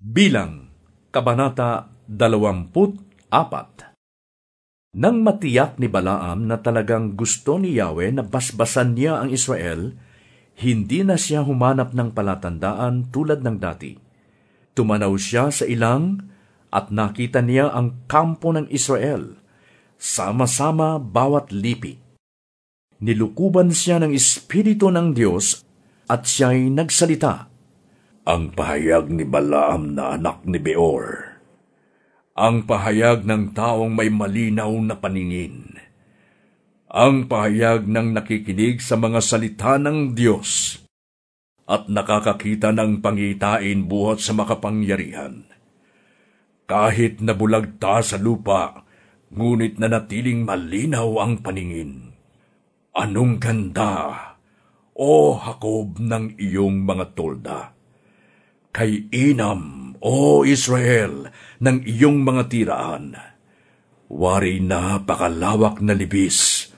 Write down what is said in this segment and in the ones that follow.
Bilang, Kabanata 24 Nang matiyak ni Balaam na talagang gusto ni Yahweh na basbasan niya ang Israel, hindi na siya humanap ng palatandaan tulad ng dati. Tumanaw siya sa ilang at nakita niya ang kampo ng Israel, sama-sama bawat lipi. Nilukuban siya ng Espiritu ng Diyos at siya'y nagsalita ang pahayag ni Balaam na anak ni Beor. Ang pahayag ng taong may malinaw na paningin. Ang pahayag ng nakikinig sa mga salita ng Diyos at nakakakita ng pangitain buhat sa makapangyarihan. Kahit nabulagta sa lupa, ngunit nanatiling malinaw ang paningin. Anong ganda, o Hakob ng iyong mga tolda! Kay inam, O Israel, ng iyong mga tiraan. Wari na pakalawak na libis,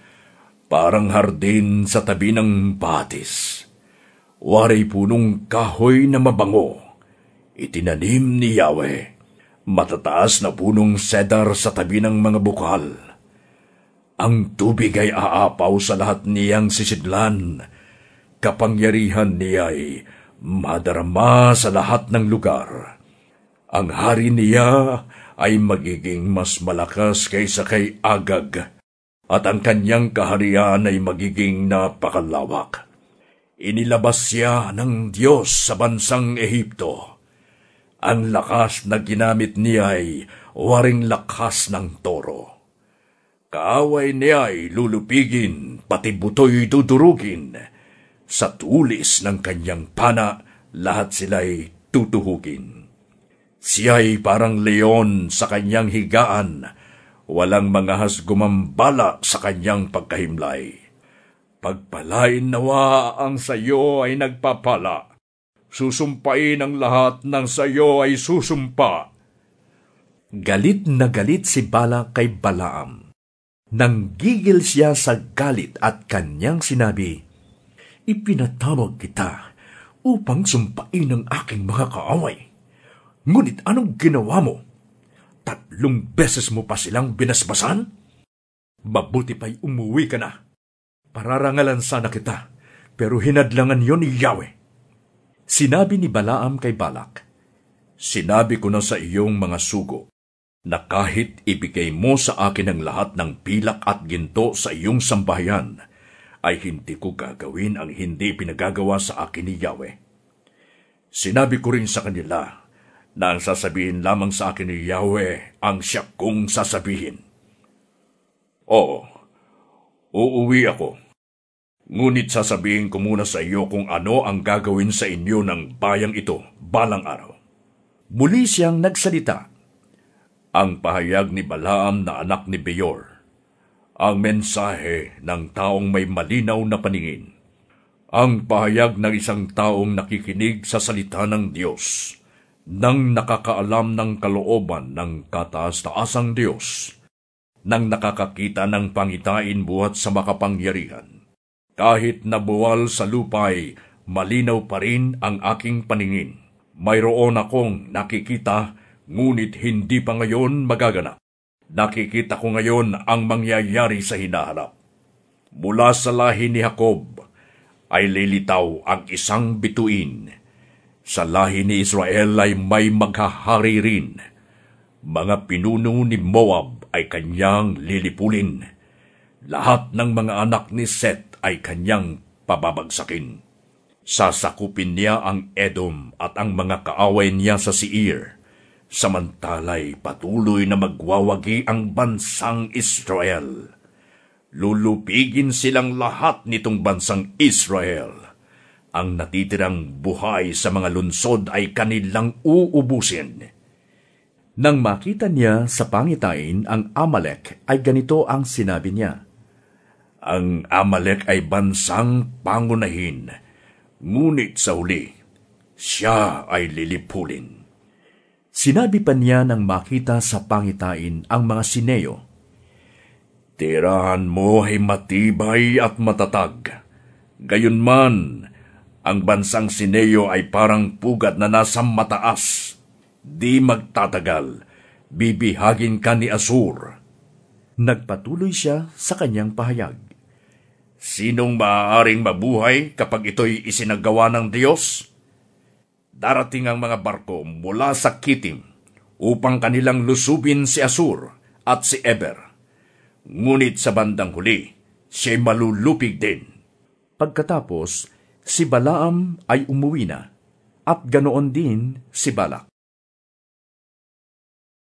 parang hardin sa tabi ng batis. Wari punong kahoy na mabango, itinanim ni Yahweh, matataas na punong cedar sa tabi ng mga bukal. Ang tubig ay aapaw sa lahat niyang sisidlan, kapangyarihan niya ay madarama sa lahat ng lugar. Ang hari niya ay magiging mas malakas kaysa kay Agag, at ang kanyang kaharian ay magiging napakalawak. Inilabas siya ng Diyos sa bansang Ehipto. Ang lakas na ginamit niya ay waring lakas ng toro. Kaaway niya ay lulupigin, pati buto'y dudurugin sa tulis ng kanyang pana, lahat sila'y tutuhugin. Siya'y parang leon sa kanyang higaan, walang mga hasgumambala sa kanyang pagkahimlay. Pagpalain nawa ang sayo ay nagpapala. Susumpain ang lahat ng sayo ay susumpa. Galit na galit si Bala kay Balaam. Nanggigil siya sa galit at kanyang sinabi, ipinatawag kita upang sumpain ang aking mga kaaway. Ngunit anong ginawa mo? Tatlong beses mo pa silang binasbasan? Mabuti pa'y umuwi ka na. Pararangalan sana kita, pero hinadlangan yon ni Yahweh. Sinabi ni Balaam kay Balak, Sinabi ko na sa iyong mga sugo, na kahit ibigay mo sa akin ang lahat ng pilak at ginto sa iyong sambahayan, ay hindi ko gagawin ang hindi pinagagawa sa akin ni Yahweh. Sinabi ko rin sa kanila na ang sasabihin lamang sa akin ni Yahweh ang siya kong sasabihin. Oo, uuwi ako. Ngunit sasabihin ko muna sa iyo kung ano ang gagawin sa inyo ng bayang ito balang araw. Muli siyang nagsalita. Ang pahayag ni Balaam na anak ni Beyor ang mensahe ng taong may malinaw na paningin. Ang pahayag ng isang taong nakikinig sa salita ng Diyos, nang nakakaalam ng kalooban ng kataas-taasang Diyos, nang nakakakita ng pangitain buhat sa makapangyarihan. Kahit nabuwal sa lupay, malinaw pa rin ang aking paningin. Mayroon akong nakikita, ngunit hindi pa ngayon magaganap. Nakikita ko ngayon ang mangyayari sa hinaharap. Mula sa lahi ni Jacob ay lilitaw ang isang bituin. Sa lahi ni Israel ay may maghahari rin. Mga pinuno ni Moab ay kanyang lilipulin. Lahat ng mga anak ni Seth ay kanyang pababagsakin. Sasakupin niya ang Edom at ang mga kaaway niya sa Seir Samantalay patuloy na magwawagi ang bansang Israel. Lulupigin silang lahat nitong bansang Israel. Ang natitirang buhay sa mga lunsod ay kanilang uubusin. Nang makita niya sa pangitain ang Amalek, ay ganito ang sinabi niya. Ang Amalek ay bansang pangunahin, ngunit sa uli, siya ay lilipulin. Sinabi pa niya nang makita sa pangitain ang mga sineyo. Tirahan mo ay matibay at matatag. Gayunman, ang bansang sineyo ay parang pugat na nasa mataas. Di magtatagal, bibihagin ka ni Asur. Nagpatuloy siya sa kanyang pahayag. Sinong maaaring mabuhay kapag ito'y isinagawa ng Diyos? Darating ang mga barko mula sa Kitim upang kanilang lusubin si Asur at si Eber. Ngunit sa bandang huli, siya'y malulupig din. Pagkatapos, si Balaam ay umuwi na, at ganoon din si Balak.